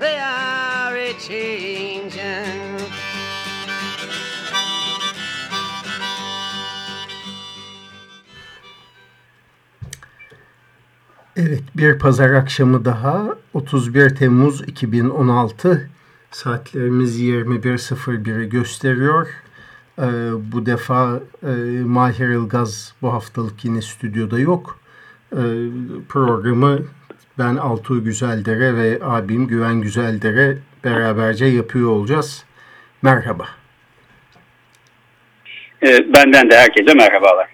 they are a changing. Evet, bir pazar akşamı daha 31 Temmuz 2016 saatlerimiz 21.01'i gösteriyor. Ee, bu defa e, Mahir Ilgaz bu haftalık yine stüdyoda yok. Ee, programı ben Altuğ Güzeldere ve abim Güven Güzeldere beraberce yapıyor olacağız. Merhaba. Ee, benden de herkese merhabalar.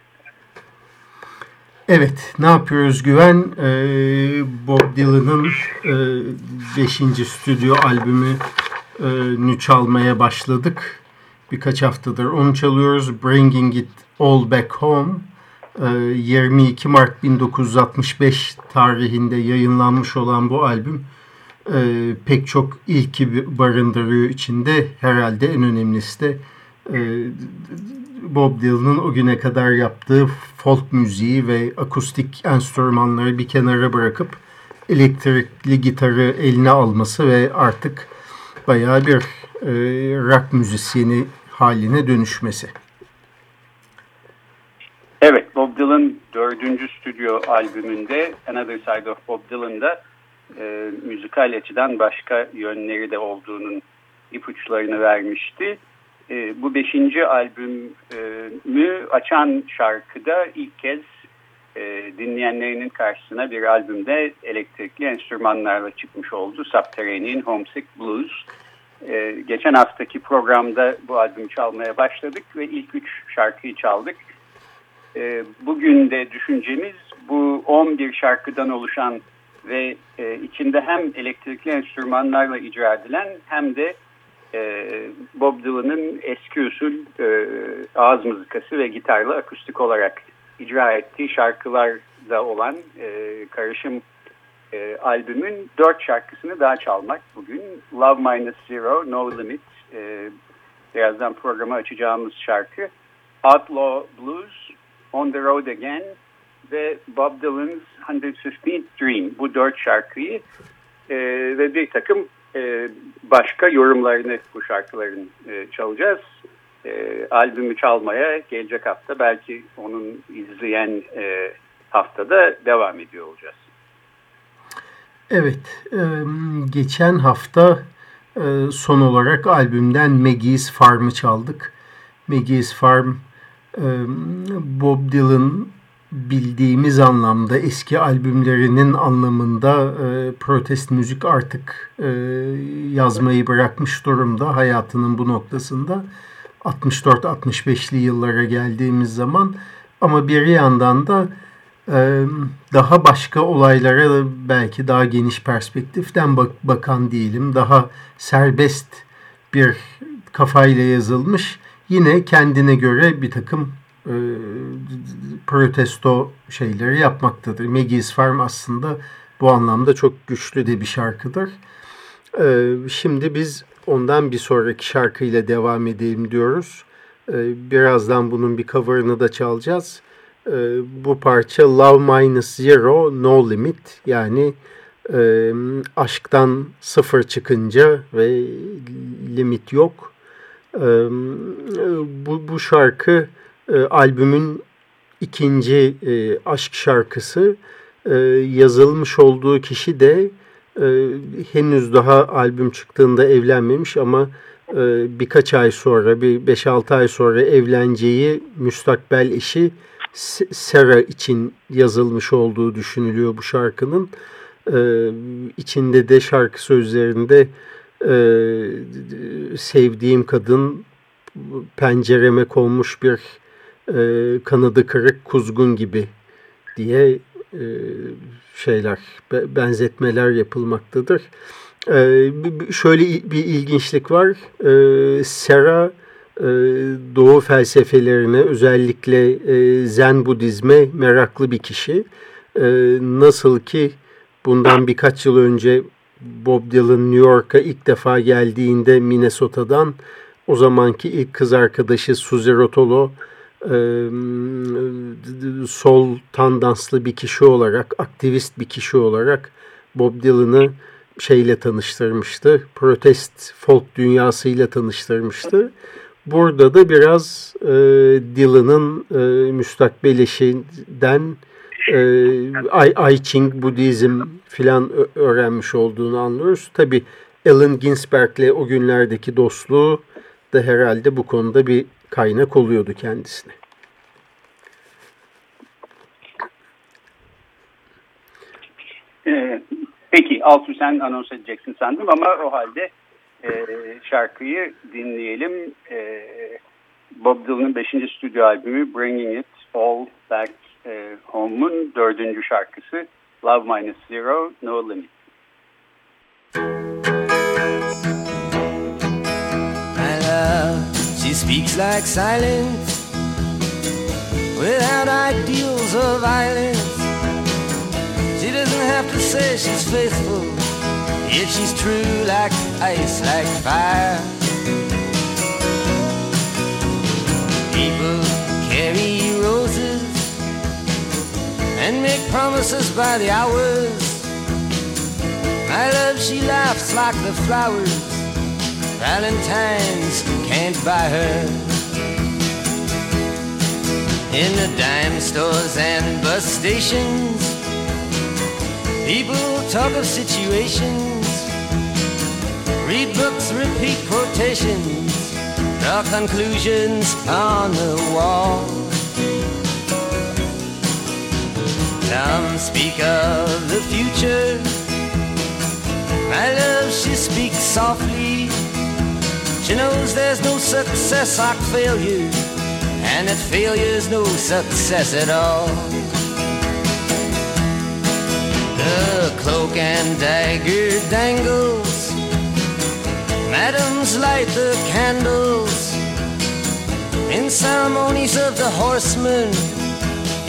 Evet, ne yapıyoruz Güven? Ee, Bob Dylan'ın 5. E, stüdyo albümü e, çalmaya başladık. Birkaç haftadır onu çalıyoruz. Bringing It All Back Home. E, 22 Mart 1965 tarihinde yayınlanmış olan bu albüm e, pek çok ilki barındırıyor içinde. Herhalde en önemlisi de e, Bob Dylan'ın o güne kadar yaptığı folk müziği ve akustik enstrümanları bir kenara bırakıp elektrikli gitarı eline alması ve artık bayağı bir e, rock müzisyeni haline dönüşmesi. Evet, Bob Dylan dördüncü stüdyo albümünde Another Side of Bob Dylan'da e, müzikal açıdan başka yönleri de olduğunun ipuçlarını vermişti. E, bu beşinci albümü açan şarkıda ilk kez e, dinleyenlerinin karşısına bir albümde elektrikli enstrümanlarla çıkmış oldu. Subterranean Homesick Blues. E, geçen haftaki programda bu albümü çalmaya başladık ve ilk üç şarkıyı çaldık. E, bugün de düşüncemiz bu 11 şarkıdan oluşan ve e, içinde hem elektrikli enstrümanlarla icra edilen hem de e, Bob Dylan'ın eski usul e, ağız mızıkası ve gitarla akustik olarak icra ettiği şarkılarda olan e, karışım e, albümün dört şarkısını daha çalmak bugün. Love Minus Zero, No Limit, e, birazdan programı açacağımız şarkı. Outlaw Blues, On the Road Again ve Bob Dylan's 115th Dream. Bu dört şarkıyı e, ve bir takım e, başka yorumlarını bu şarkıların e, çalacağız. E, albümü çalmaya gelecek hafta belki onun izleyen e, haftada devam ediyor olacağız. Evet, e, geçen hafta e, son olarak albümden Maggie's Farm'ı çaldık. Maggie's Farm, Bob Dylan bildiğimiz anlamda eski albümlerinin anlamında e, protest müzik artık e, yazmayı bırakmış durumda hayatının bu noktasında. 64-65'li yıllara geldiğimiz zaman ama bir yandan da e, daha başka olaylara belki daha geniş perspektiften bak bakan değilim. Daha serbest bir kafayla yazılmış yine kendine göre bir takım e, protesto şeyleri yapmaktadır. Maggie's Farm aslında bu anlamda çok güçlü de bir şarkıdır. E, şimdi biz ondan bir sonraki şarkıyla devam edelim diyoruz. E, birazdan bunun bir cover'ını da çalacağız. E, bu parça Love Minus Zero No Limit yani e, aşktan sıfır çıkınca ve limit yok. Bu, bu şarkı e, albümün ikinci e, aşk şarkısı e, yazılmış olduğu kişi de henüz daha albüm çıktığında evlenmemiş ama birkaç ay sonra, bir 5-6 ay sonra evleneceği müstakbel eşi Sera için yazılmış olduğu düşünülüyor bu şarkının. Ee, içinde de şarkı sözlerinde e, sevdiğim kadın pencereme konmuş bir e, kanadı kırık kuzgun gibi diye e, şeyler, benzetmeler yapılmaktadır. E, şöyle bir ilginçlik var. E, Sera e, Doğu felsefelerine özellikle e, Zen Budizme meraklı bir kişi. E, nasıl ki bundan birkaç yıl önce Bob Dylan New York'a ilk defa geldiğinde Minnesota'dan o zamanki ilk kız arkadaşı Suzy Rotolo sol tandanslı bir kişi olarak, aktivist bir kişi olarak Bob Dylan'ı şeyle tanıştırmıştı. Protest folk dünyasıyla tanıştırmıştı. Burada da biraz e, Dylan'ın e, müstakbel eşinden e, I, I Ching Budizm filan öğrenmiş olduğunu anlıyoruz. Tabi Allen Ginsberg'le o günlerdeki dostluğu da herhalde bu konuda bir kaynak oluyordu kendisine. Ee, peki Altu sen anons edeceksin sandım ama o halde e, şarkıyı dinleyelim. E, Bob Dylan'ın 5. stüdyo albümü Bringing It All Back e, Home'un dördüncü şarkısı Love Minus Zero No Limit. My love, she speaks like silence Without ideals of violence She doesn't have to say she's faithful Yet she's true like ice, like fire. People and make promises by the hours. My love, she laughs like the flowers. Valentine's can't buy her. In the dime stores and bus stations, people talk of situations Read books, repeat quotations, draw conclusions on the wall. Some speak of the future. My love, she speaks softly. She knows there's no success like failure, and that failure's no success at all. The cloak and dagger dangles Madams light the candles in ceremonies of the horsemen.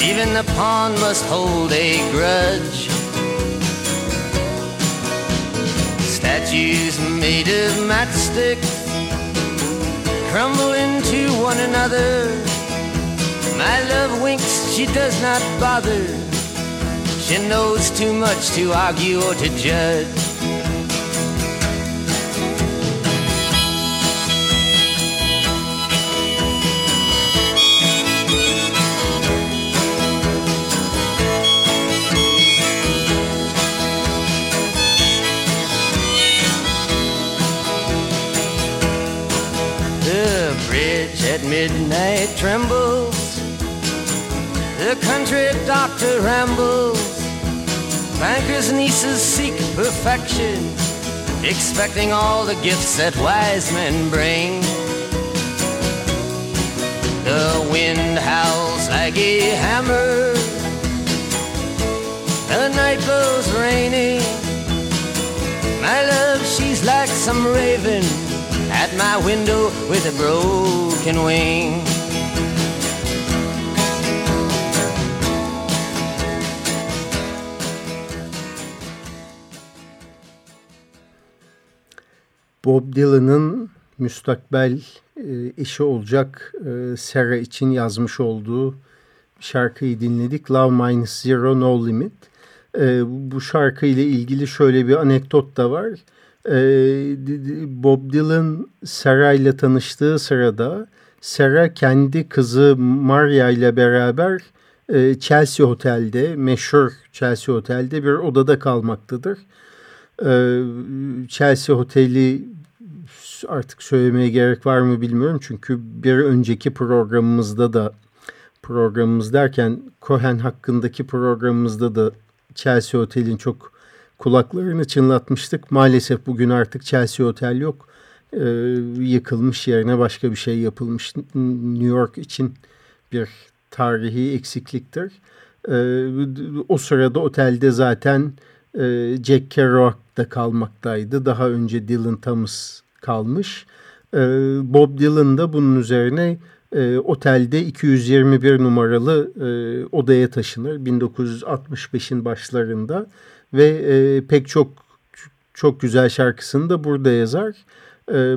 Even the pawn must hold a grudge. Statues made of matchsticks crumble into one another. My love winks, she does not bother. She knows too much to argue or to judge. At midnight trembles. The country doctor rambles. Bankers' nieces seek perfection, expecting all the gifts that wise men bring. The wind howls like a hammer. The night blows rainy. My love, she's like some raven at my window with a broken wing. Bob Dylan'ın müstakbel e, eşi olacak e, Sarah için yazmış olduğu şarkıyı dinledik. Love Minus Zero No Limit. E, bu şarkıyla ilgili şöyle bir anekdot da var. Ee, Bob Dylan Sarah ile tanıştığı sırada Sarah kendi kızı Maria ile beraber e, Chelsea Otel'de, meşhur Chelsea Otel'de bir odada kalmaktadır. Chelsea Oteli artık söylemeye gerek var mı bilmiyorum. Çünkü bir önceki programımızda da programımız derken Cohen hakkındaki programımızda da Chelsea Otel'in çok kulaklarını çınlatmıştık. Maalesef bugün artık Chelsea Otel yok. Ee, yıkılmış yerine başka bir şey yapılmış. New York için bir tarihi eksikliktir. Ee, o sırada otelde zaten e, Jack Kerouac da kalmaktaydı. Daha önce Dylan Thomas kalmış. Ee, Bob Dylan da bunun üzerine e, otelde 221 numaralı e, odaya taşınır 1965'in başlarında ve e, pek çok çok güzel şarkısını da burada yazar. E,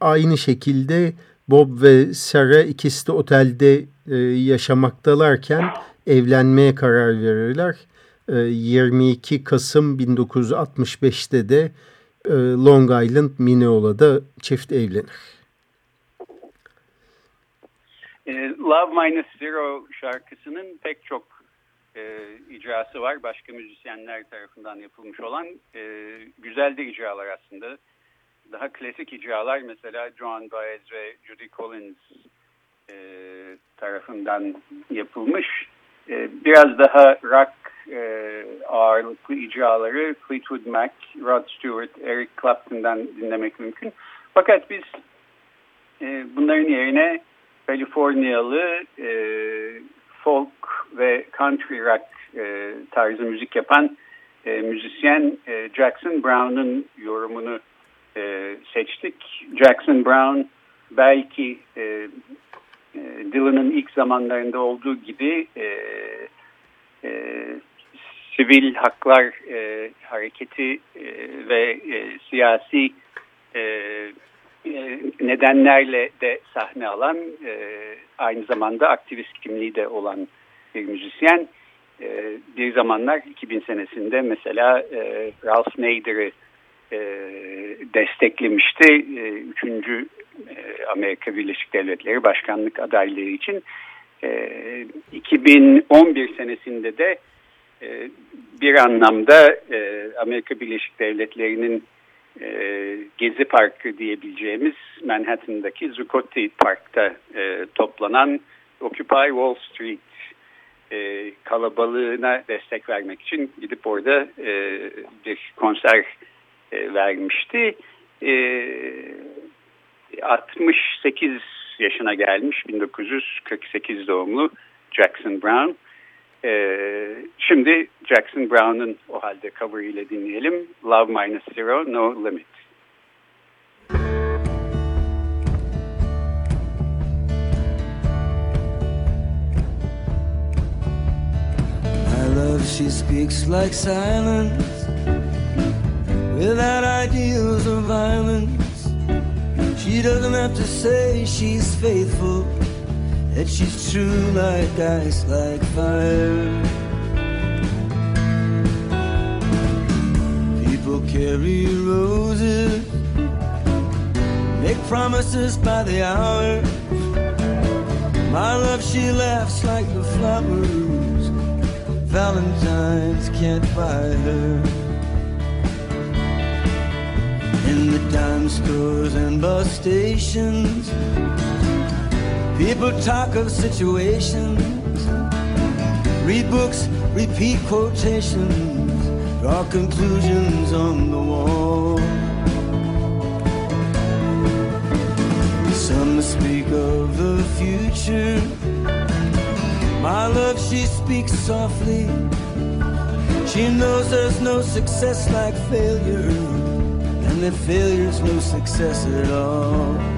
aynı şekilde Bob ve Sarah ikisi de otelde e, yaşamaktalarken evlenmeye karar verirler. E, 22 Kasım 1965'te de e, Long Island, Minneola'da çift evlenir. E, Love Minus Zero şarkısının pek çok e, icrası var. Başka müzisyenler tarafından yapılmış olan e, güzel de icralar aslında. Daha klasik icralar mesela John Baez ve Judy Collins e, tarafından yapılmış. E, biraz daha rock e, ağırlıklı icraları Fleetwood Mac, Rod Stewart, Eric Clapton'dan dinlemek mümkün. Fakat biz e, bunların yerine Kaliforniyalı e, folk ve country rock e, tarzı müzik yapan e, müzisyen e, Jackson Brown'un yorumunu e, seçtik. Jackson Brown belki e, e, Dylan'ın ilk zamanlarında olduğu gibi e, e, sivil haklar e, hareketi e, ve e, siyasi e, nedenlerle de sahne alan e, aynı zamanda aktivist kimliği de olan bir müzisyen. E, bir zamanlar 2000 senesinde mesela e, Ralph Nader'ı e, desteklemişti. E, üçüncü e, Amerika Birleşik Devletleri başkanlık adaylığı için. E, 2011 senesinde de e, bir anlamda e, Amerika Birleşik Devletleri'nin e, Gezi Parkı diyebileceğimiz Manhattan'daki Zuccotti Park'ta e, toplanan Occupy Wall Street e, kalabalığına destek vermek için gidip orada e, bir konser e, vermişti. E, 68 yaşına gelmiş 1948 doğumlu Jackson Brown. Ee, şimdi Jackson Brown'un o halde cover ile dinleyelim. Love Minus Zero, No Limit. Love, she speaks like silence without ideals of violence. She doesn't have to say she's faithful that she's true like ice, like fire. People carry roses, make promises by the hour. My love, she laughs like the flowers. Valentine's can't buy her. In the dime stores and bus stations. People talk of situations, read books, repeat quotations, draw conclusions on the wall. Some speak of the future. My love, she speaks softly. She knows there's no success like failure, and that failure's no success at all.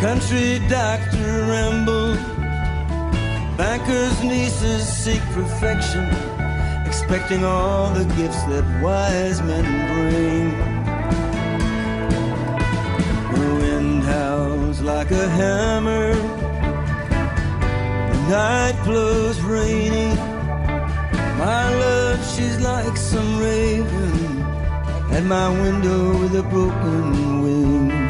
Country doctor rambles. Bankers' nieces seek perfection, expecting all the gifts that wise men bring. The wind howls like a hammer. The night blows rainy. My love, she's like some raven at my window with a broken wing.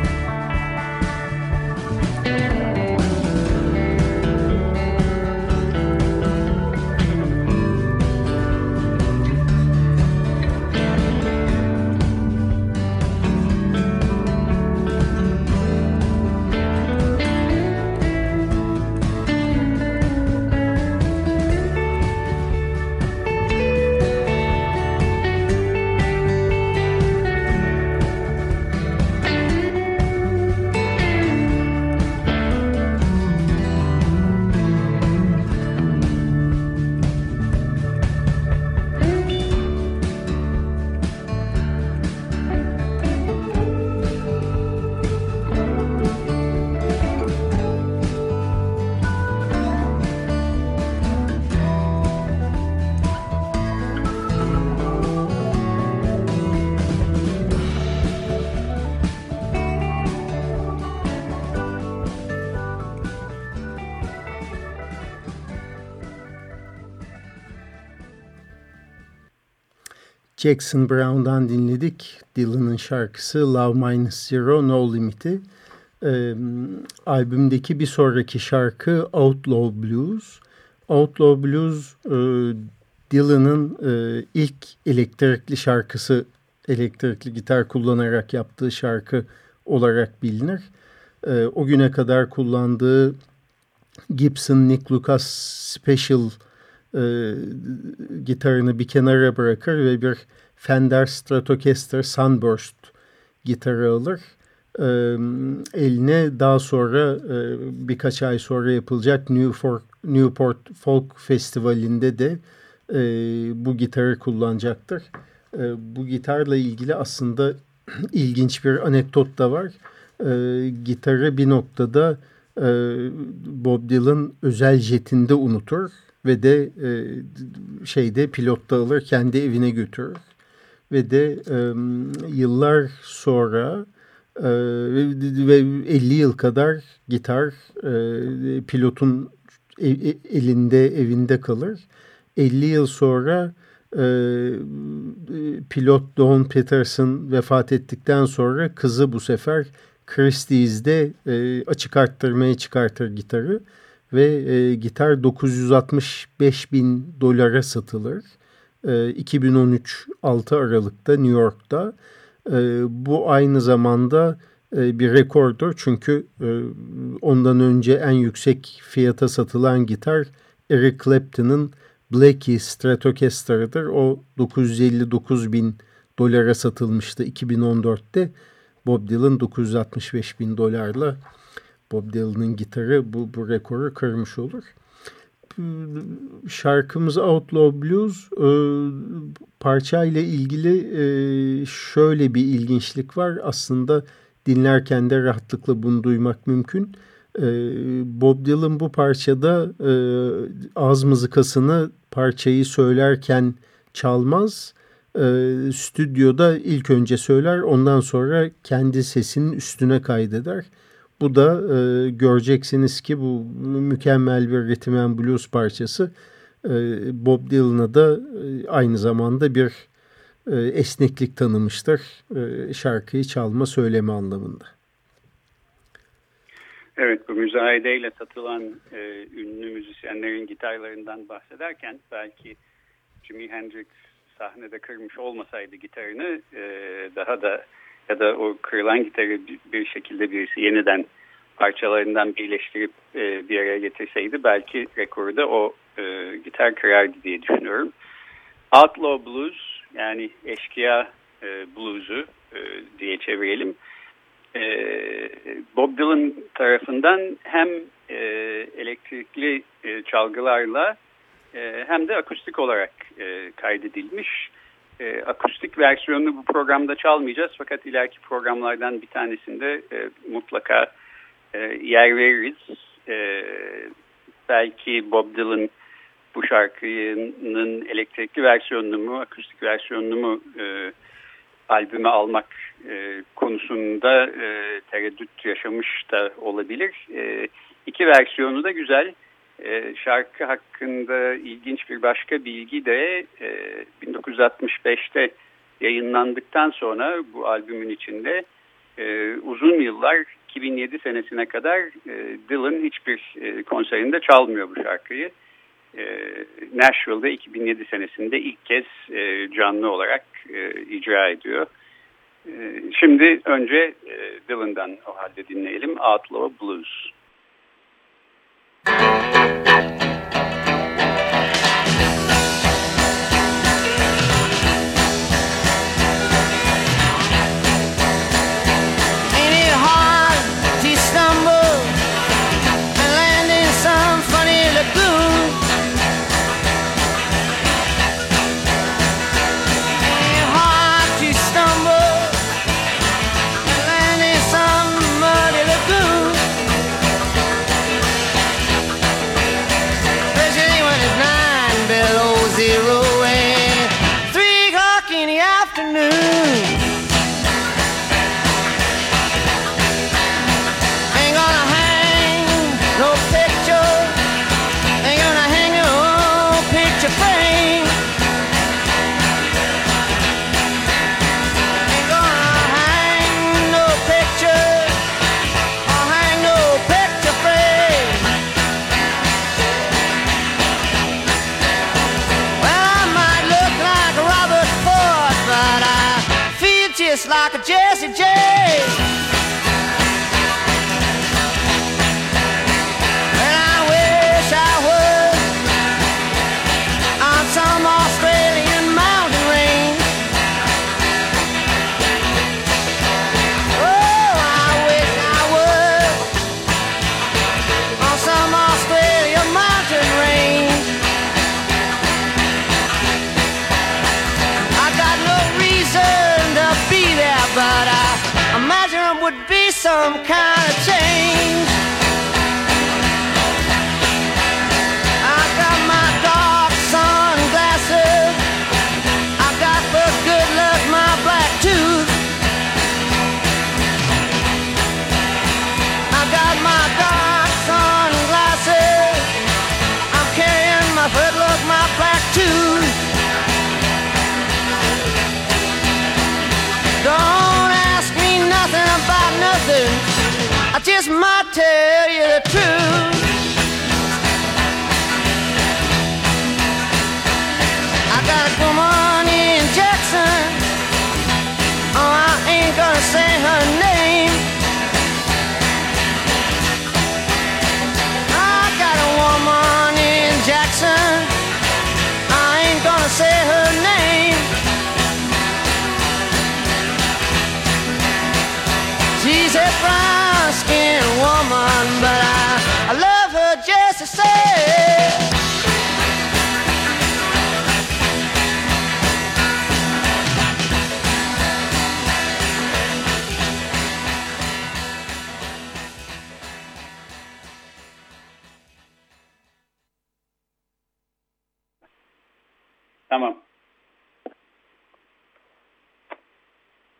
Jackson Brown'dan dinledik. Dylan'ın şarkısı Love Minus Zero No Limit'i. Ee, albümdeki bir sonraki şarkı Outlaw Blues. Outlaw Blues e, Dylan'ın e, ilk elektrikli şarkısı, elektrikli gitar kullanarak yaptığı şarkı olarak bilinir. E, o güne kadar kullandığı Gibson Nick Lucas Special e, gitarını bir kenara bırakır ve bir Fender Stratocaster Sunburst gitarı alır. E, eline daha sonra e, birkaç ay sonra yapılacak Newport, Newport Folk Festivali'nde de e, bu gitarı kullanacaktır. E, bu gitarla ilgili aslında ilginç bir anekdot da var. E, gitarı bir noktada e, Bob Dylan özel jetinde unutur ve de e, şeyde pilotta alır kendi evine götürür ve de e, yıllar sonra e, ve 50 yıl kadar gitar e, pilotun e, e, elinde evinde kalır. 50 yıl sonra e, pilot Don Peterson vefat ettikten sonra kızı bu sefer Christie's'de e, açık arttırmaya çıkartır gitarı ve e, gitar 965 bin dolara satılır. E, 2013 6 Aralık'ta New York'ta. E, bu aynı zamanda e, bir rekordur çünkü e, ondan önce en yüksek fiyata satılan gitar Eric Clapton'ın Blackie Stratocaster'dır. O 959 bin dolara satılmıştı 2014'te. Bob Dylan 965 bin dolarla Bob Dylan'ın gitarı bu, bu rekoru kırmış olur. Şarkımız Outlaw Blues e, parçayla ilgili e, şöyle bir ilginçlik var. Aslında dinlerken de rahatlıkla bunu duymak mümkün. E, Bob Dylan bu parçada ağız mızıkasını parçayı söylerken çalmaz. E, stüdyoda ilk önce söyler ondan sonra kendi sesinin üstüne kaydeder. Bu da e, göreceksiniz ki bu mükemmel bir rhythm and blues parçası e, Bob Dylan'a da e, aynı zamanda bir e, esneklik tanımıştır e, şarkıyı çalma söyleme anlamında. Evet bu müzayedeyle satılan e, ünlü müzisyenlerin gitarlarından bahsederken belki Jimi Hendrix sahnede kırmış olmasaydı gitarını e, daha da ya da o kırılan gitarı bir şekilde birisi yeniden parçalarından birleştirip e, bir araya getirseydi belki rekoru da o e, gitar kırardı diye düşünüyorum. Outlaw Blues yani eşkıya e, blues'u e, diye çevirelim. E, Bob Dylan tarafından hem e, elektrikli e, çalgılarla e, hem de akustik olarak e, kaydedilmiş. E, akustik versiyonunu bu programda çalmayacağız fakat ileriki programlardan bir tanesinde e, mutlaka e, yer veririz. E, belki Bob Dylan bu şarkının elektrikli versiyonunu mu, akustik versiyonunu mu e, albüme almak e, konusunda e, tereddüt yaşamış da olabilir. E, iki versiyonu da güzel. E, şarkı hakkında ilginç bir başka bilgi de e, 1965'te yayınlandıktan sonra bu albümün içinde e, uzun yıllar 2007 senesine kadar e, Dylan hiçbir e, konserinde çalmıyor bu şarkıyı. E, Nashville'de 2007 senesinde ilk kez e, canlı olarak e, icra ediyor. E, şimdi önce e, Dylan'dan o halde dinleyelim Outlaw Blues. Thank you. Tamam.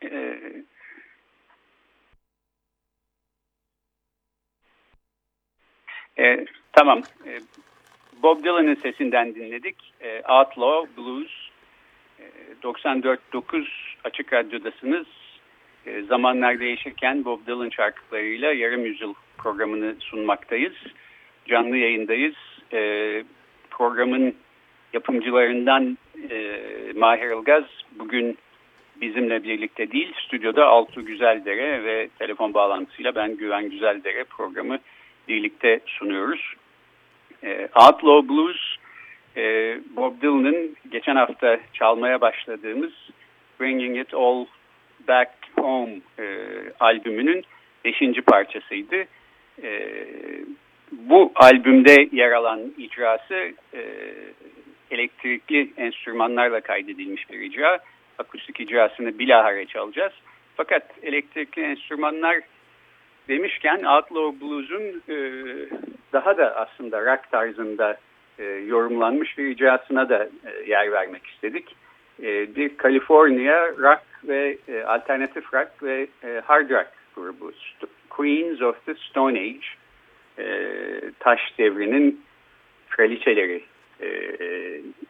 Ee, e, tamam. E, Bob Dylan'ın sesinden dinledik. E, Outlaw Blues. E, 94.9 Açık Radyo'dasınız. E, zamanlar değişirken Bob Dylan şarkılarıyla yarım yüzyıl programını sunmaktayız. Canlı yayındayız. E, programın yapımcılarından e, Mahir Ilgaz bugün bizimle birlikte değil, stüdyoda Altu Güzeldere ve telefon bağlantısıyla ben Güven Güzeldere programı birlikte sunuyoruz. E, Outlaw Blues, e, Bob Dylan'ın geçen hafta çalmaya başladığımız Bringing It All Back Home e, albümünün beşinci parçasıydı. E, bu albümde yer alan icrası e, elektrikli enstrümanlarla kaydedilmiş bir icra. Akustik icrasını bilahare çalacağız. Fakat elektrikli enstrümanlar demişken Outlaw Blues'un e, daha da aslında rock tarzında e, yorumlanmış bir icrasına da e, yer vermek istedik. E, bir California rock ve e, alternatif rock ve e, hard rock grubu Queens of the Stone Age e, taş devrinin kraliçeleri e,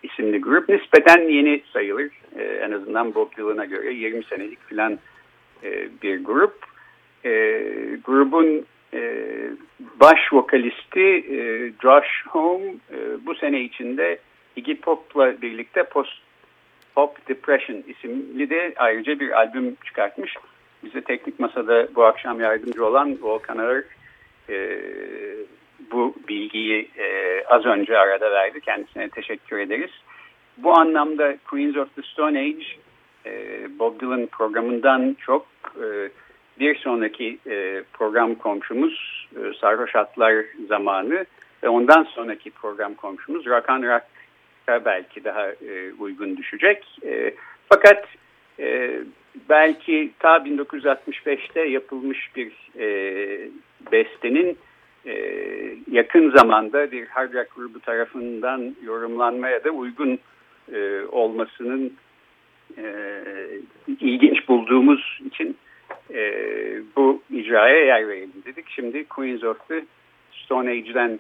isimli grup nispeten yeni sayılır. E, en azından Bob Dylan'a göre 20 senelik filan e, bir grup. E, grubun e, baş vokalisti e, Josh Home e, bu sene içinde Iggy Pop'la birlikte Post Pop Depression isimli de ayrıca bir albüm çıkartmış. Bize teknik masada bu akşam yardımcı olan Volkan Ağır e, bu bilgiyi e, az önce arada verdi. Kendisine teşekkür ederiz. Bu anlamda Queens of the Stone Age e, Bob Dylan programından çok e, bir sonraki e, program komşumuz e, Sarhoş Atlar zamanı ve ondan sonraki program komşumuz Rock and Rock'a belki daha e, uygun düşecek. E, fakat e, belki ta 1965'te yapılmış bir e, bestenin e, yakın zamanda bir hard rock grubu tarafından yorumlanmaya da uygun e, olmasının e, ilginç bulduğumuz için e, bu icraya yer verelim dedik. Şimdi Queens of the Stone Age'den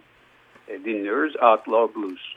e, dinliyoruz Outlaw Blues.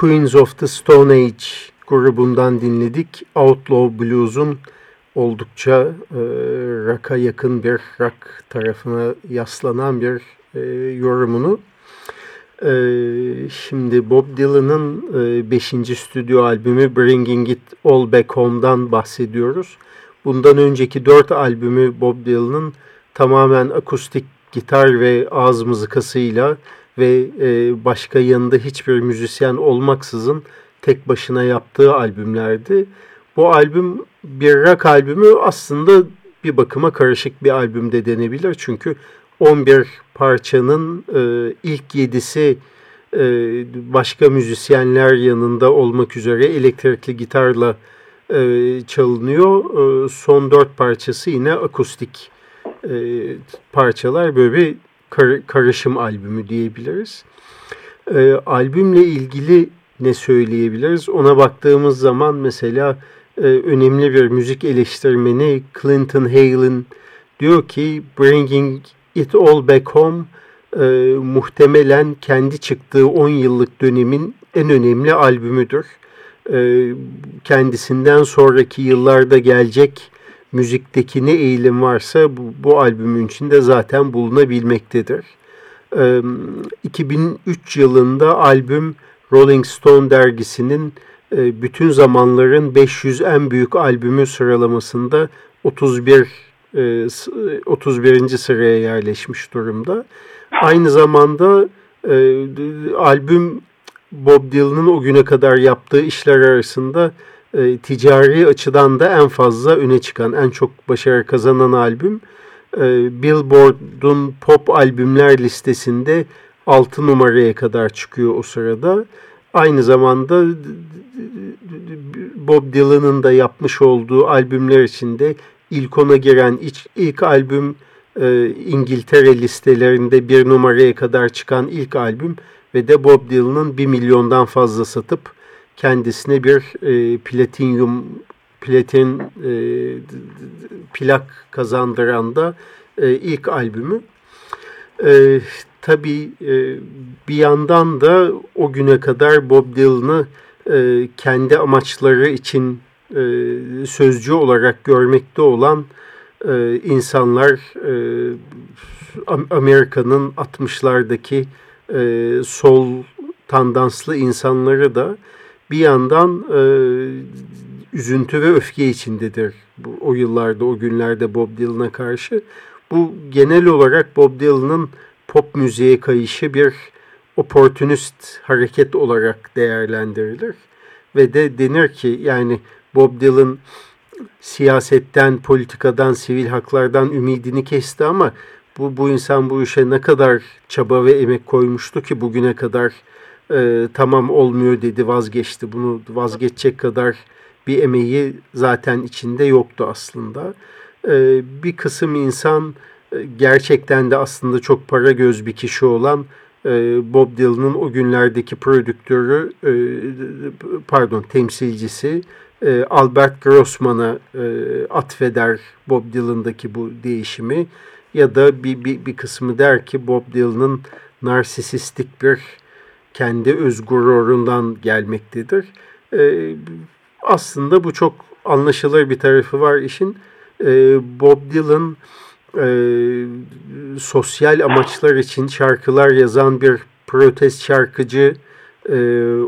Queens of the Stone Age grubundan dinledik. Outlaw Blues'un oldukça e, rock'a yakın bir rock tarafına yaslanan bir e, yorumunu. E, şimdi Bob Dylan'ın 5. E, stüdyo albümü Bringing It All Back Home'dan bahsediyoruz. Bundan önceki 4 albümü Bob Dylan'ın tamamen akustik gitar ve ağız mızıkasıyla ve e, başka yanında hiçbir müzisyen olmaksızın tek başına yaptığı albümlerdi. Bu albüm bir rock albümü aslında bir bakıma karışık bir albüm de denebilir. Çünkü 11 parçanın e, ilk 7'si e, başka müzisyenler yanında olmak üzere elektrikli gitarla çalınıyor. Son 4 parçası yine akustik parçalar. Böyle bir kar, karışım albümü diyebiliriz. E, albümle ilgili ne söyleyebiliriz? Ona baktığımız zaman mesela e, önemli bir müzik eleştirmeni Clinton Halen diyor ki Bringing It All Back Home e, muhtemelen kendi çıktığı 10 yıllık dönemin en önemli albümüdür. E, kendisinden sonraki yıllarda gelecek müzikteki ne eğilim varsa bu, bu albümün içinde zaten bulunabilmektedir. E, 2003 yılında albüm Rolling Stone dergisinin e, bütün zamanların 500 en büyük albümü sıralamasında 31 31. E, sıraya yerleşmiş durumda. Aynı zamanda e, albüm Bob Dylan'ın o güne kadar yaptığı işler arasında ticari açıdan da en fazla öne çıkan, en çok başarı kazanan albüm. Billboard'un pop albümler listesinde 6 numaraya kadar çıkıyor o sırada. Aynı zamanda Bob Dylan'ın da yapmış olduğu albümler içinde ilk ona giren ilk, ilk albüm e, İngiltere listelerinde bir numaraya kadar çıkan ilk albüm ve de Bob Dylan'ın bir milyondan fazla satıp kendisine bir e, platinyum platin e, plak kazandıran da e, ilk albümü. E, tabii e, bir yandan da o güne kadar Bob Dylan'ı e, kendi amaçları için e, sözcü olarak görmekte olan e, insanlar e, Amerika'nın 60'lardaki e, sol tandanslı insanları da bir yandan e, üzüntü ve öfke içindedir. Bu, o yıllarda, o günlerde Bob Dylan'a karşı. Bu genel olarak Bob Dylan'ın pop müziğe kayışı bir oportunist hareket olarak değerlendirilir. Ve de denir ki yani Bob Dylan siyasetten, politikadan, sivil haklardan ümidini kesti ama bu, bu insan bu işe ne kadar çaba ve emek koymuştu ki bugüne kadar e, tamam olmuyor dedi vazgeçti. Bunu vazgeçecek kadar bir emeği zaten içinde yoktu aslında. E, bir kısım insan gerçekten de aslında çok para göz bir kişi olan e, Bob Dylan'ın o günlerdeki prodüktörü e, pardon temsilcisi e, Albert Grossman'a atfeder Bob Dylan'daki bu değişimi ya da bir, bir, bir kısmı der ki Bob Dylan'ın narsisistik bir kendi öz gururundan gelmektedir. aslında bu çok anlaşılır bir tarafı var işin. Bob Dylan e, sosyal amaçlar için şarkılar yazan bir protest şarkıcı e,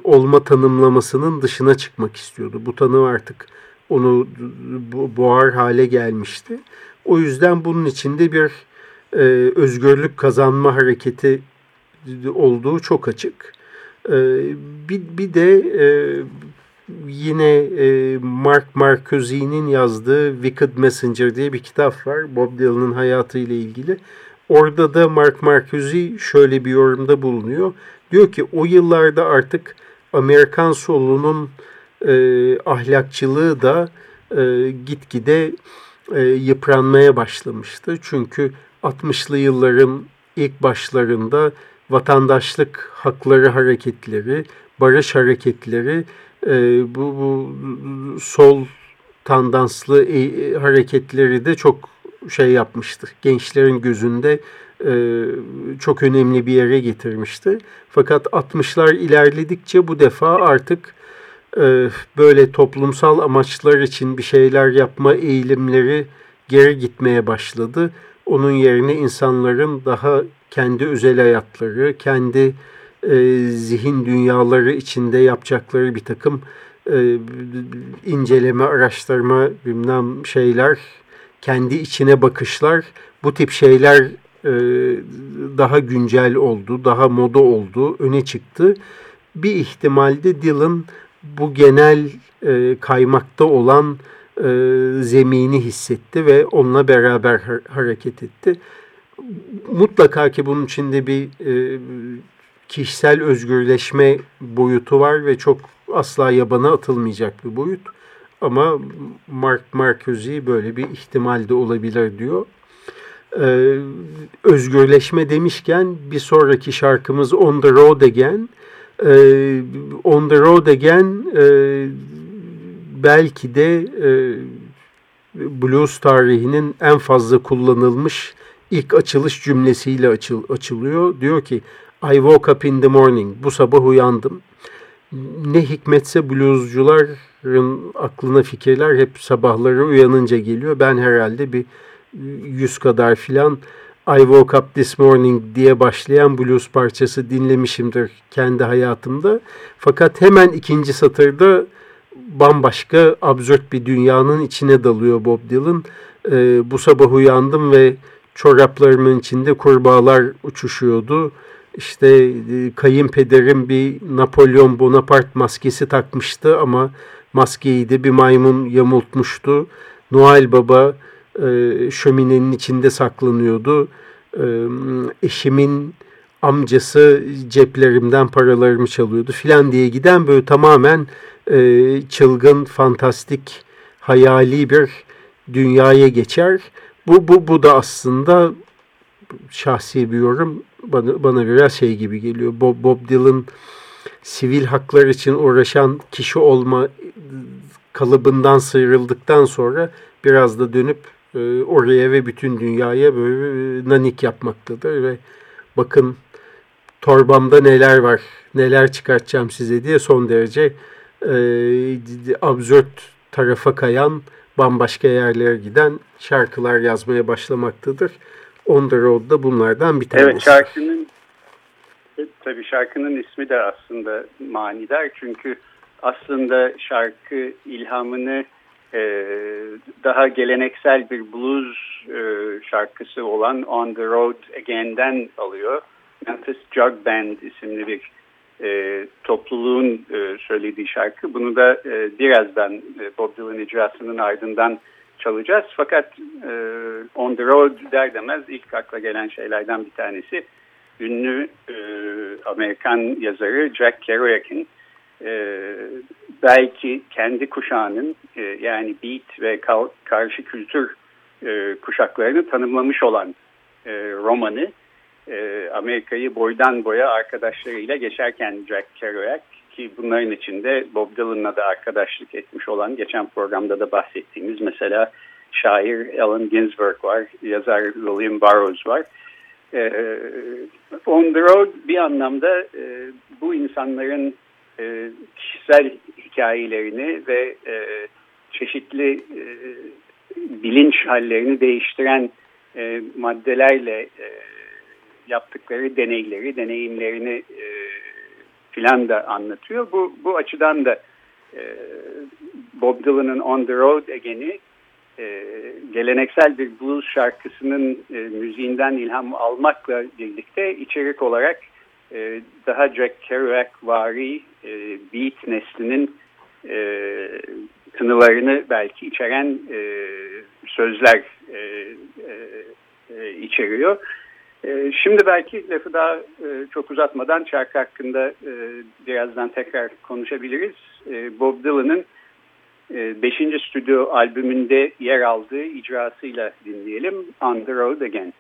olma tanımlamasının dışına çıkmak istiyordu. Bu tanım artık onu boğar hale gelmişti. O yüzden bunun içinde bir e, özgürlük kazanma hareketi olduğu çok açık. E, bir, bir de e, yine e, Mark Marcosi'nin yazdığı Wicked Messenger diye bir kitap var. Bob Dylan'ın hayatıyla ilgili. Orada da Mark Marcosi şöyle bir yorumda bulunuyor. Diyor ki o yıllarda artık Amerikan solunun e, ahlakçılığı da e, gitgide e, yıpranmaya başlamıştı. Çünkü 60'lı yılların ilk başlarında vatandaşlık hakları hareketleri, barış hareketleri e, bu, bu sol tandanslı e, hareketleri de çok şey yapmıştı. Gençlerin gözünde e, çok önemli bir yere getirmişti. Fakat 60'lar ilerledikçe bu defa artık e, böyle toplumsal amaçlar için bir şeyler yapma eğilimleri geri gitmeye başladı. Onun yerine insanların daha kendi özel hayatları, kendi e, zihin dünyaları içinde yapacakları bir takım e, inceleme, araştırma, bilmem şeyler, kendi içine bakışlar, bu tip şeyler e, daha güncel oldu, daha moda oldu, öne çıktı. Bir ihtimalde Dylan bu genel e, kaymakta olan e, zemini hissetti ve onunla beraber hareket etti. Mutlaka ki bunun içinde bir e, kişisel özgürleşme boyutu var ve çok asla yabana atılmayacak bir boyut. Ama Mark Marcuse böyle bir ihtimal de olabilir diyor. Ee, özgürleşme demişken bir sonraki şarkımız On the Road Again. Ee, On the Road Again e, belki de e, blues tarihinin en fazla kullanılmış ilk açılış cümlesiyle açıl, açılıyor. Diyor ki I woke up in the morning. Bu sabah uyandım. Ne hikmetse bluescuların aklına fikirler hep sabahları uyanınca geliyor. Ben herhalde bir yüz kadar filan I woke up this morning diye başlayan blues parçası dinlemişimdir kendi hayatımda. Fakat hemen ikinci satırda bambaşka absürt bir dünyanın içine dalıyor Bob Dylan. Ee, bu sabah uyandım ve çoraplarımın içinde kurbağalar uçuşuyordu. İşte e, kayınpederim bir Napolyon Bonaparte maskesi takmıştı ama maskeyi de bir maymun yamultmuştu. Noel Baba e, şöminenin içinde saklanıyordu. E, eşimin amcası ceplerimden paralarımı çalıyordu filan diye giden böyle tamamen çılgın, fantastik, hayali bir dünyaya geçer. Bu, bu, bu da aslında şahsi bir yorum bana, bana biraz şey gibi geliyor. Bob, Bob Dylan sivil haklar için uğraşan kişi olma kalıbından sıyrıldıktan sonra biraz da dönüp e, oraya ve bütün dünyaya böyle nanik yapmaktadır ve bakın torbamda neler var, neler çıkartacağım size diye son derece e, absürt tarafa kayan, bambaşka yerlere giden şarkılar yazmaya başlamaktadır. On the Road'da bunlardan bir tanesi. Evet şarkının tabii şarkının ismi de aslında manidar çünkü aslında şarkı ilhamını e, daha geleneksel bir blues e, şarkısı olan On the Road Again'den alıyor. Memphis Jug Band isimli bir e, topluluğun e, söylediği şarkı. Bunu da e, birazdan e, Bob Dylan icrasının ardından çalacağız. Fakat e, On the Road der demez ilk akla gelen şeylerden bir tanesi ünlü e, Amerikan yazarı Jack Kerouac'in e, belki kendi kuşağının e, yani beat ve karşı kültür e, kuşaklarını tanımlamış olan e, romanı e, Amerika'yı boydan boya arkadaşlarıyla geçerken Jack Kerouac ki bunların içinde Bob Dylan'la da arkadaşlık etmiş olan geçen programda da bahsettiğimiz mesela şair Allen Ginsberg var, yazar William Burroughs var. Ee, on the Road bir anlamda e, bu insanların e, kişisel hikayelerini ve e, çeşitli e, bilinç hallerini değiştiren e, maddelerle e, yaptıkları deneyleri, deneyimlerini e, filan da anlatıyor. Bu, bu açıdan da e, Bob Dylan'ın On the Road Again'i e, geleneksel bir blues şarkısının e, müziğinden ilham almakla birlikte içerik olarak e, daha Jack Kerouac vari e, beat neslinin e, tınılarını belki içeren e, sözler e, e, e, içeriyor. E, şimdi belki lafı daha e, çok uzatmadan şarkı hakkında e, birazdan tekrar konuşabiliriz. E, Bob Dylan'ın 5. E, stüdyo albümünde yer aldığı icrasıyla dinleyelim. On the Road Again.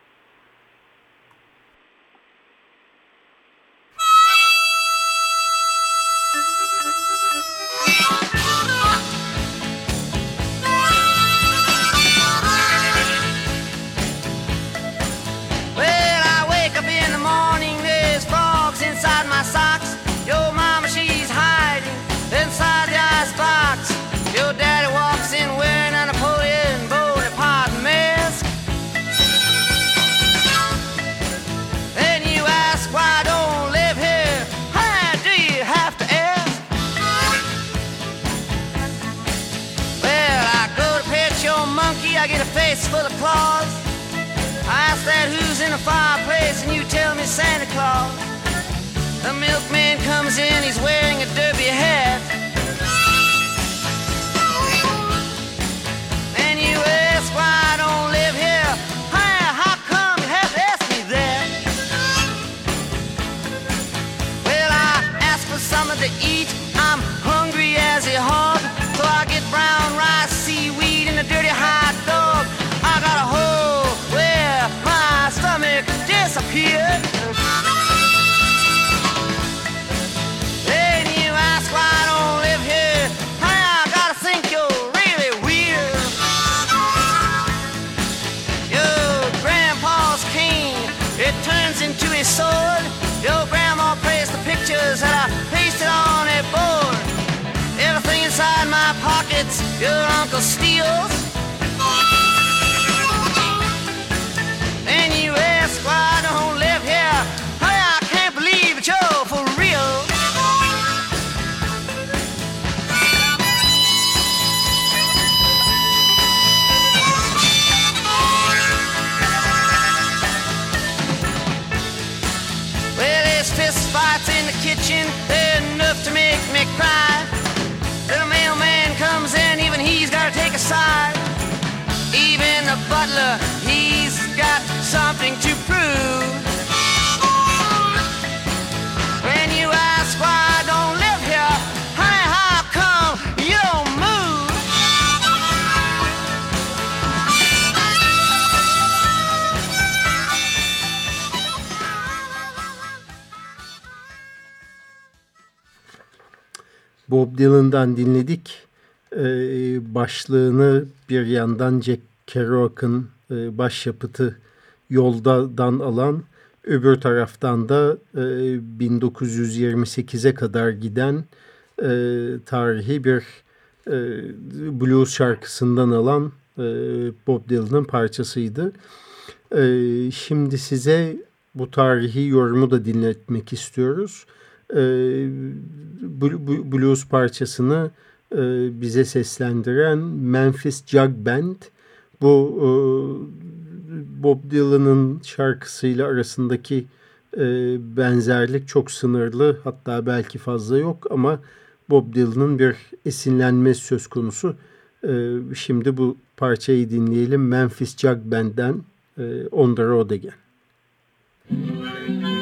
Milkman comes in, he's wearing a derby hat. Uncle Steve. Bob Dylan'dan dinledik. Ee, başlığını bir yandan Jack Kerouac'ın e, başyapıtı Yoldadan alan, öbür taraftan da e, 1928'e kadar giden e, tarihi bir e, blues şarkısından alan e, Bob Dylan'ın parçasıydı. E, şimdi size bu tarihi yorumu da dinletmek istiyoruz. E, blu- blues parçasını e, bize seslendiren Memphis Jug Band. Bu e, Bob Dylan'ın şarkısıyla arasındaki e, benzerlik çok sınırlı hatta belki fazla yok ama Bob Dylan'ın bir esinlenme söz konusu. E, şimdi bu parçayı dinleyelim Memphis Jug Band'den e, On the Road Again. I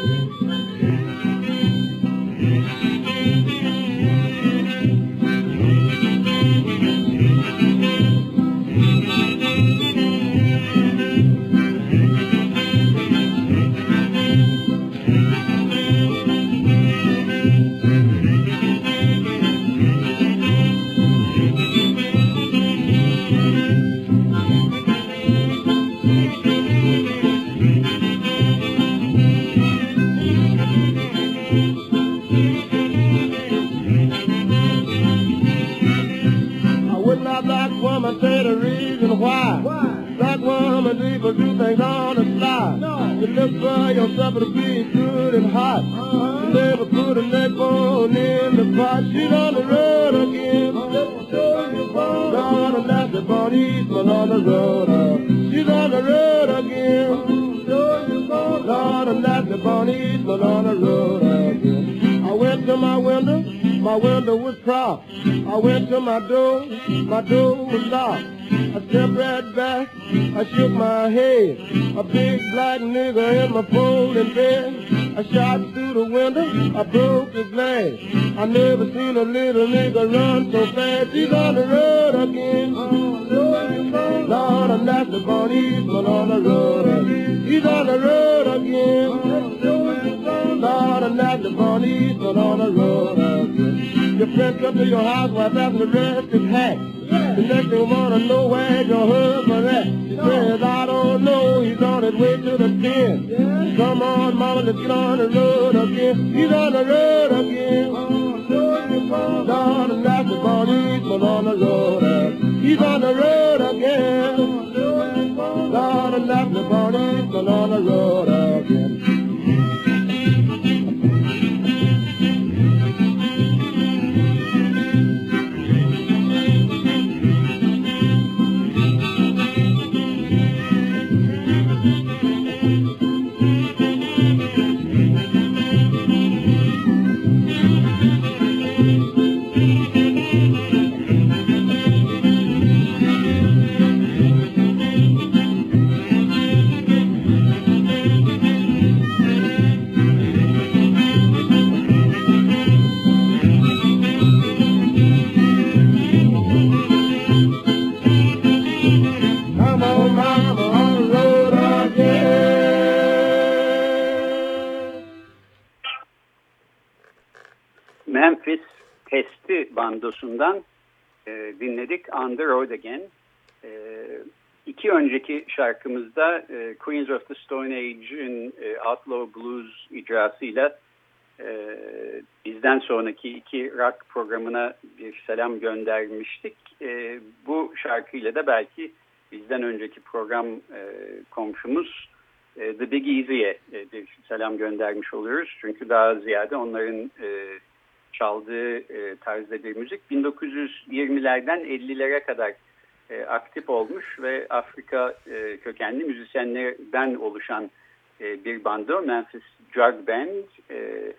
reason why. Black woman people do things on the sly. You look for yourself to be good and hot. You never put a neck bone in the pot. She's on the road again. Lord, and that's the Eastman on the road. uh. She's on the road again. Lord, and that's the Eastman on the road again. I went to my window, my window was propped. I went to my door, my door was locked. Stepped right back, I shook my head. A big black nigger in my folding bed. I shot through the window, I broke the glass. I never seen a little nigga run so fast. He's on the road again. Lord, and that's the Bon Eastman on the road again. He's on the road again. Lord, and that's the Bon Eastman on the road again. Your friend come to your house while having the rest his hat. The next thing wanna know where your husband at. He says, I don't know, he's on his way to the den. Come on, mama, let's get on the road again. He's on the road again. That's the Bon Eastman on the road again. He's on the road again. That's the Bon Eastman on the road again. Bandosundan e, dinledik On the Road Again. E, iki önceki şarkımızda e, Queens of the Stone Age'in e, Outlaw Blues icrasıyla e, bizden sonraki iki rock programına bir selam göndermiştik. E, bu şarkıyla da belki bizden önceki program e, komşumuz e, The Big Easy'ye e, bir selam göndermiş oluyoruz. Çünkü daha ziyade onların e, çaldığı e, tarzda bir müzik 1920'lerden 50'lere kadar e, aktif olmuş ve Afrika e, kökenli müzisyenlerden oluşan e, bir bando Memphis Jug Band. E,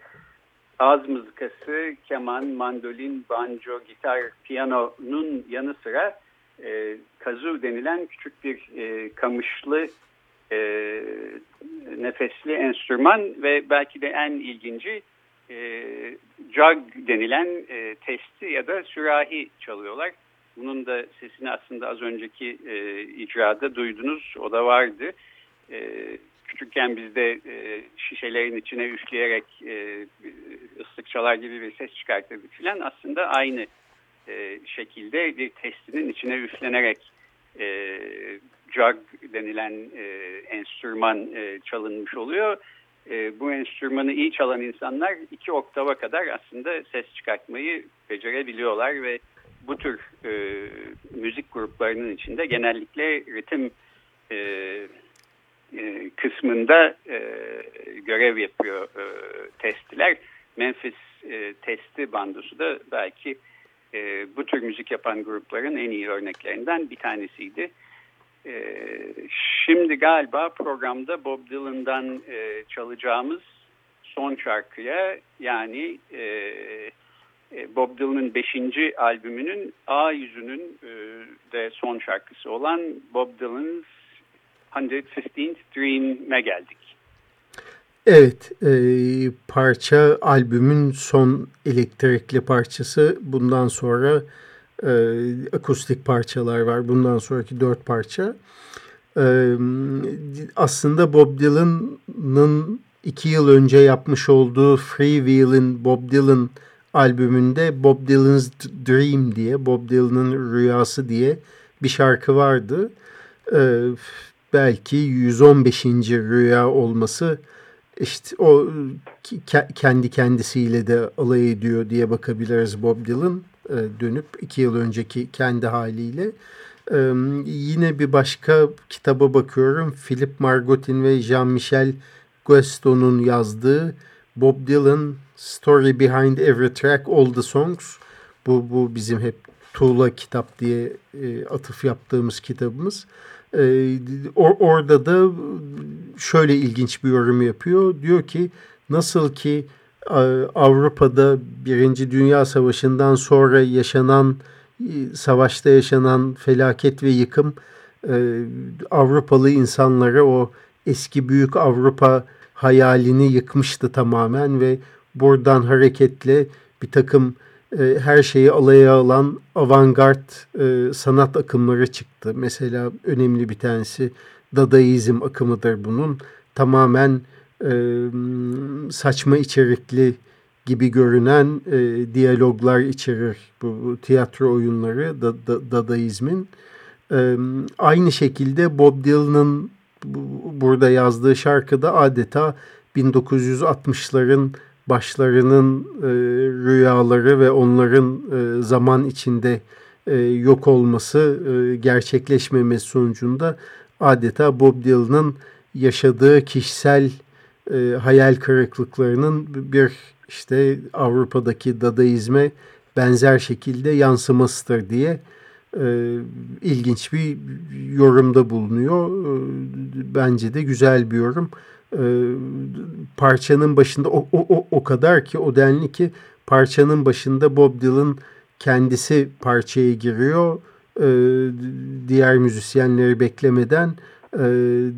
ağız mızıkası, keman, mandolin, banjo, gitar, piyanonun yanı sıra e, kazoo denilen küçük bir e, kamışlı e, nefesli enstrüman ve belki de en ilginci e, jug denilen e, testi ya da sürahi çalıyorlar. Bunun da sesini aslında az önceki e, icrada duydunuz. O da vardı. E, küçükken bizde e, şişelerin içine üfleyerek e, ıslık çalar gibi bir ses çıkartırdık filan. Aslında aynı e, şekilde bir testinin içine üflenerek e, jug denilen e, enstrüman e, çalınmış oluyor. E, bu enstrümanı iyi çalan insanlar iki oktava kadar aslında ses çıkartmayı becerebiliyorlar ve bu tür e, müzik gruplarının içinde genellikle ritim e, e, kısmında e, görev yapıyor e, testiler. Memphis e, testi bandosu da belki e, bu tür müzik yapan grupların en iyi örneklerinden bir tanesiydi. E, şimdi galiba programda Bob Dylan'dan e, çalacağımız son şarkıya yani e, e Bob Dylan'ın 5. albümünün A yüzünün e, de son şarkısı olan Bob Dylan's 115th Dream'e geldik. Evet, e, parça albümün son elektrikli parçası. Bundan sonra e, akustik parçalar var. Bundan sonraki dört parça. E, aslında Bob Dylan'ın iki yıl önce yapmış olduğu Free Will'in Bob Dylan albümünde Bob Dylan's Dream diye, Bob Dylan'ın rüyası diye bir şarkı vardı. E, belki 115. rüya olması işte o kendi kendisiyle de alay ediyor diye bakabiliriz Bob Dylan dönüp iki yıl önceki kendi haliyle. E, yine bir başka kitaba bakıyorum. Philip Margotin ve Jean-Michel Gueston'un yazdığı Bob Dylan Story Behind Every Track All the Songs. Bu, bu bizim hep Tuğla kitap diye e, atıf yaptığımız kitabımız. E, or, orada da şöyle ilginç bir yorum yapıyor. Diyor ki nasıl ki Avrupa'da Birinci Dünya Savaşı'ndan sonra yaşanan savaşta yaşanan felaket ve yıkım e, Avrupalı insanları o eski büyük Avrupa hayalini yıkmıştı tamamen ve buradan hareketle bir takım e, her şeyi alaya alan avantgard e, sanat akımları çıktı. Mesela önemli bir tanesi Dadaizm akımıdır bunun. Tamamen e, saçma içerikli gibi görünen e, diyaloglar içerir bu, tiyatro oyunları da, da, Dadaizmin. E, aynı şekilde Bob Dylan'ın burada yazdığı şarkıda adeta 1960'ların başlarının e, rüyaları ve onların e, zaman içinde e, yok olması, e, gerçekleşmemesi sonucunda adeta Bob Dylan'ın yaşadığı kişisel e, hayal kırıklıklarının bir işte Avrupa'daki dadaizme benzer şekilde yansımasıdır diye e, ilginç bir yorumda bulunuyor. E, bence de güzel bir yorum. E, parçanın başında o, o, o kadar ki o denli ki parçanın başında Bob Dylan kendisi parçaya giriyor. E, diğer müzisyenleri beklemeden e,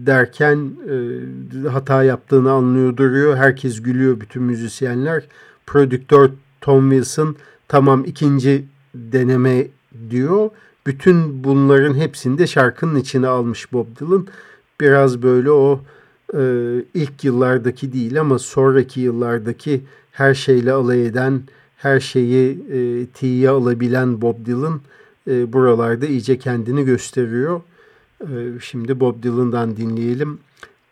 derken e, hata yaptığını anlıyor duruyor. Herkes gülüyor bütün müzisyenler. Prodüktör Tom Wilson tamam ikinci deneme diyor. Bütün bunların hepsini de şarkının içine almış Bob Dylan. Biraz böyle o e, ilk yıllardaki değil ama sonraki yıllardaki her şeyle alay eden, her şeyi e, tiye alabilen Bob Dylan e, buralarda iyice kendini gösteriyor. E, şimdi Bob Dylan'dan dinleyelim.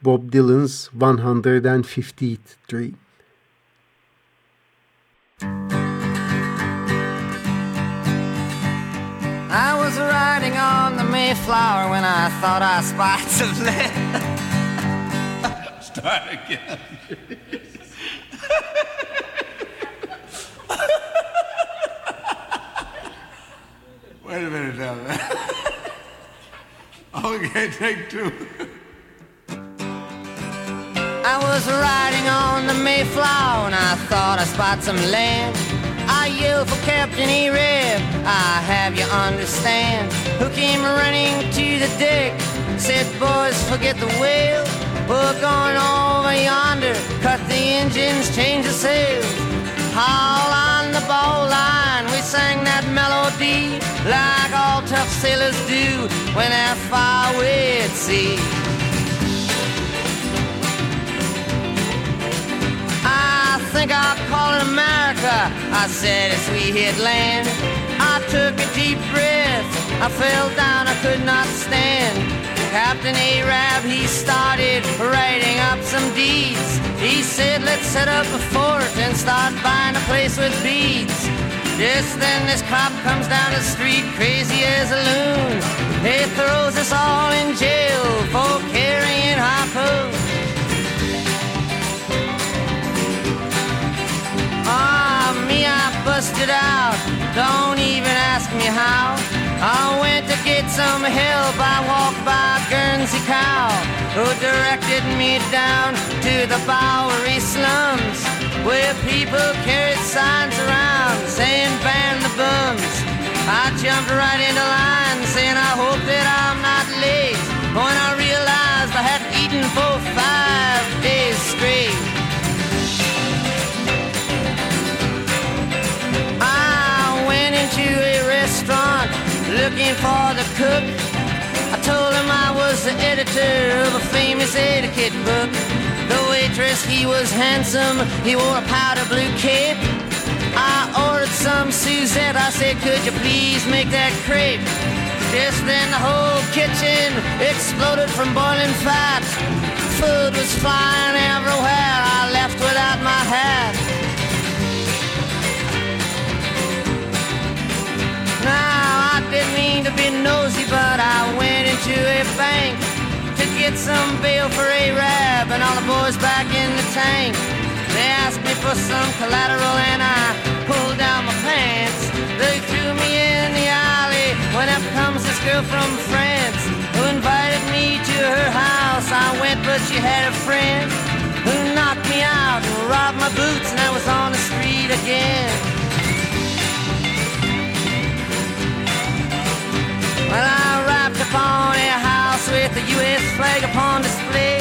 Bob Dylan's 150th Dream. I was riding on the Mayflower when I thought I spied some land. Start again. Wait a minute now. okay, take two. I was riding on the Mayflower and I thought I spot some land. I yelled for Captain E-Reb, I have you understand. Who came running to the deck, said, boys, forget the whale. We're going over yonder, cut the engines, change the sails. Haul on the bow line, we sang that melody like all tough sailors do when they're far away at sea. I think I'll call it America. I said as we hit land. I took a deep breath. I fell down, I could not stand. Captain Arab, he started writing up some deeds. He said, let's set up a fort and start buying a place with beads. Just then this cop comes down the street crazy as a loon. He throws us all in jail for carrying harpoons. Ah, me, I busted out. Don't even ask me how. I went to get some help. I walked by Guernsey Cow, who directed me down to the Bowery slums, where people carried signs around saying ban the bums. I jumped right into line, saying I hope that I'm not late. When I realized I hadn't eaten for five days straight. I went into a restaurant looking for the cook. I told him I was the editor of a famous etiquette book. The waitress, he was handsome, he wore a powder blue cape. I ordered some Suzette, I said, could you please make that crepe? Just then the whole kitchen exploded from boiling fat. Food was flying everywhere, I left without my hat. Now, I didn't mean to be nosy, but I went into a bank get some bail for Arab and all the boys back in the tank. They asked me for some collateral and I pulled down my pants. They threw me in the alley when up comes this girl from France who invited me to her house. I went, but she had a friend who knocked me out and robbed my boots, and I was on the street again. Well, I arrived upon a house with the U.S. flag upon display.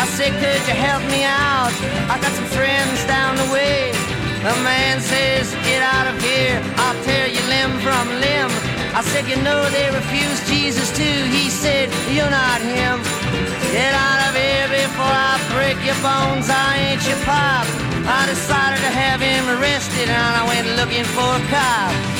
I said, could you help me out? I got some friends down the way. The man says, get out of here. I'll tear you limb from limb. I said, you know they refused Jesus too. He said, you're not him. Get out of here before I break your bones. I ain't your pop. I decided to have him arrested and I went looking for a cop.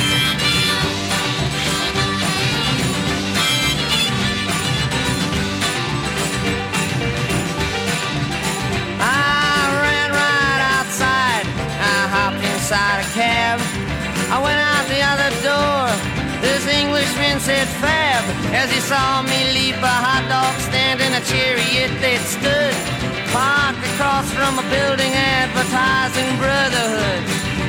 Inside a cab. I went out the other door. This Englishman said fab as he saw me leap a hot dog stand in a chariot that stood parked across from a building advertising brotherhood.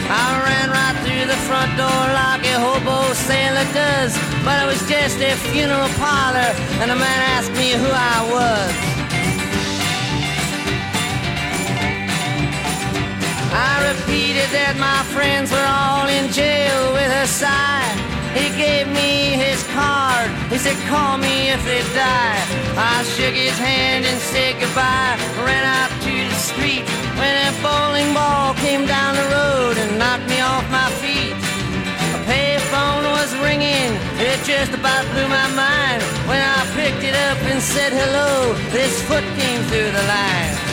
I ran right through the front door like a hobo sailor does, but it was just a funeral parlor, and the man asked me who I was. I repeated that my friends were all in jail with a sigh. He gave me his card. He said, call me if they die. I shook his hand and said goodbye. Ran out to the street when a bowling ball came down the road and knocked me off my feet. A payphone was ringing. It just about blew my mind. When I picked it up and said hello, this foot came through the line.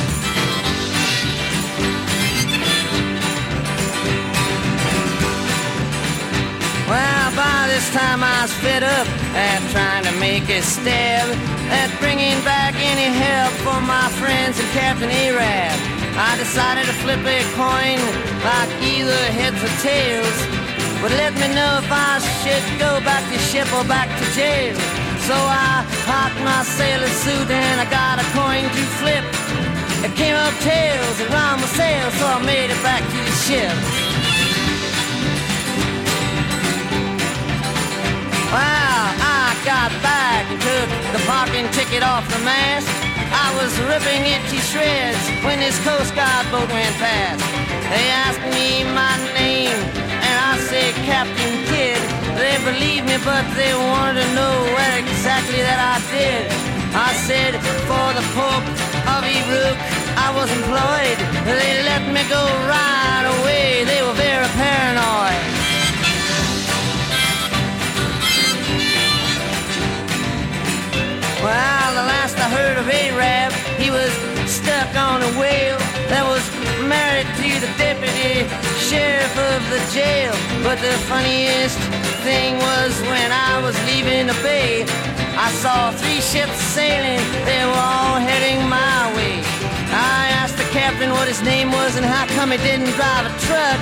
Was fed up at trying to make a stab at bringing back any help for my friends and Captain Arab. I decided to flip a coin like either heads or tails. But let me know if I should go back to ship or back to jail. So I hocked my sailor suit and I got a coin to flip. It came up tails around my sail, so I made it back to the ship. Well, I got back and took the parking ticket off the mast. I was ripping it to shreds when this Coast Guard boat went past. They asked me my name, and I said Captain Kidd. They believed me, but they wanted to know what exactly that I did. I said, for the Pope of Eruk, I was employed. They let me go right away. They were very paranoid. Well, the last I heard of Arab, he was stuck on a whale that was married to the deputy sheriff of the jail. But the funniest thing was when I was leaving the bay, I saw three ships sailing, they were all heading my way. I asked the captain what his name was and how come he didn't drive a truck.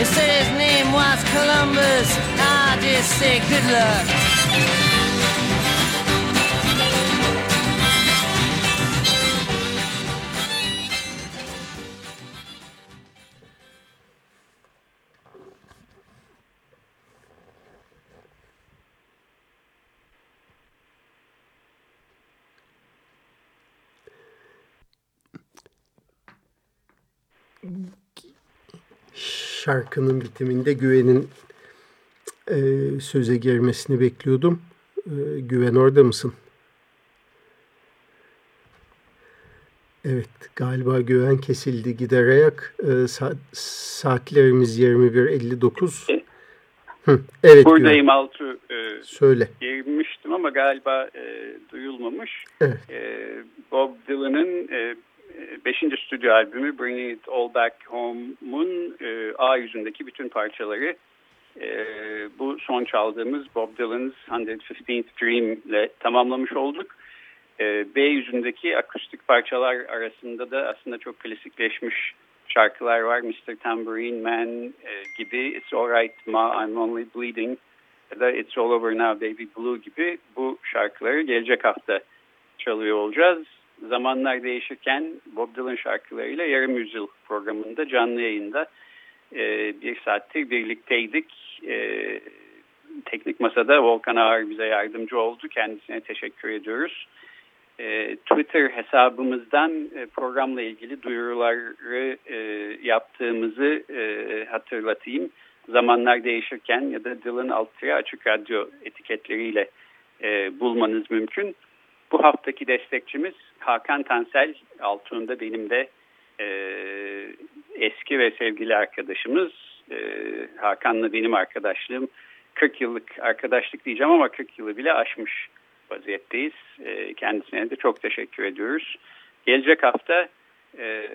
He said his name was Columbus. I just said good luck. Şarkının bitiminde Güven'in e, söze girmesini bekliyordum. E, Güven orada mısın? Evet galiba Güven kesildi gider ayak. E, saat, saatlerimiz 21.59. Hı, evet Buradayım Güven. Altu. E, Söyle. Girmiştim ama galiba e, duyulmamış. Evet. E, Bob Dylan'ın e, Beşinci stüdyo albümü Bringing It All Back Home'un e, A yüzündeki bütün parçaları e, bu son çaldığımız Bob Dylan's 115th Dream ile tamamlamış olduk. E, B yüzündeki akustik parçalar arasında da aslında çok klasikleşmiş şarkılar var. Mr. Tambourine Man e, gibi It's Alright Ma I'm Only Bleeding ya da It's All Over Now Baby Blue gibi bu şarkıları gelecek hafta çalıyor olacağız zamanlar değişirken Bob Dylan şarkılarıyla Yarım Yüzyıl programında canlı yayında e, bir saattir birlikteydik. E, teknik masada Volkan Ağar bize yardımcı oldu. Kendisine teşekkür ediyoruz. E, Twitter hesabımızdan e, programla ilgili duyuruları e, yaptığımızı e, hatırlatayım. Zamanlar değişirken ya da Dylan Altıra Açık Radyo etiketleriyle e, bulmanız mümkün. Bu haftaki destekçimiz Hakan Tansel Altuğ'unda benim de e, eski ve sevgili arkadaşımız. E, Hakan'la benim arkadaşlığım 40 yıllık arkadaşlık diyeceğim ama 40 yılı bile aşmış vaziyetteyiz. E, kendisine de çok teşekkür ediyoruz. Gelecek hafta e,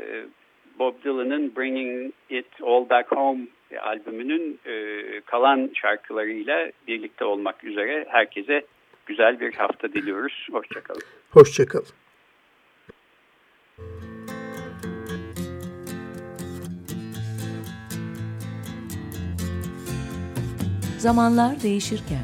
Bob Dylan'ın Bringing It All Back Home albümünün e, kalan şarkılarıyla birlikte olmak üzere herkese güzel bir hafta diliyoruz. Hoşçakalın. Hoşçakalın. Zamanlar değişirken